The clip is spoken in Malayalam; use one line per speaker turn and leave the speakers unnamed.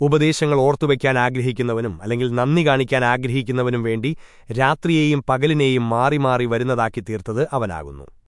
ഉപദേശങ്ങൾ ഓർത്തുവയ്ക്കാൻ ആഗ്രഹിക്കുന്നവനും അല്ലെങ്കിൽ നന്ദി കാണിക്കാൻ ആഗ്രഹിക്കുന്നവനും വേണ്ടി രാത്രിയെയും പകലിനെയും മാറി മാറി വരുന്നതാക്കി തീർത്തത് അവനാകുന്നു.